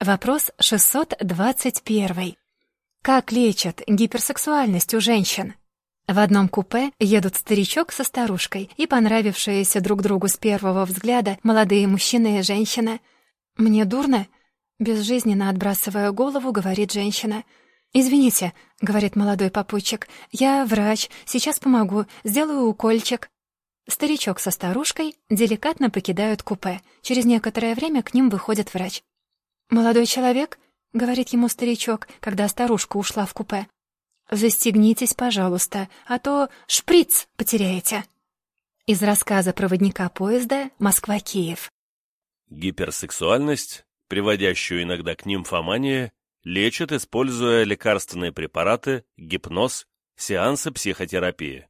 Вопрос 621. Как лечат гиперсексуальность у женщин? В одном купе едут старичок со старушкой и понравившиеся друг другу с первого взгляда молодые мужчина и женщина. «Мне дурно?» — безжизненно отбрасывая голову, говорит женщина. «Извините», — говорит молодой попутчик, — «я врач, сейчас помогу, сделаю укольчик». Старичок со старушкой деликатно покидают купе. Через некоторое время к ним выходит врач. «Молодой человек», — говорит ему старичок, когда старушка ушла в купе, «застегнитесь, пожалуйста, а то шприц потеряете». Из рассказа проводника поезда «Москва-Киев». Гиперсексуальность, приводящую иногда к нимфомании, лечат, используя лекарственные препараты, гипноз, сеансы психотерапии.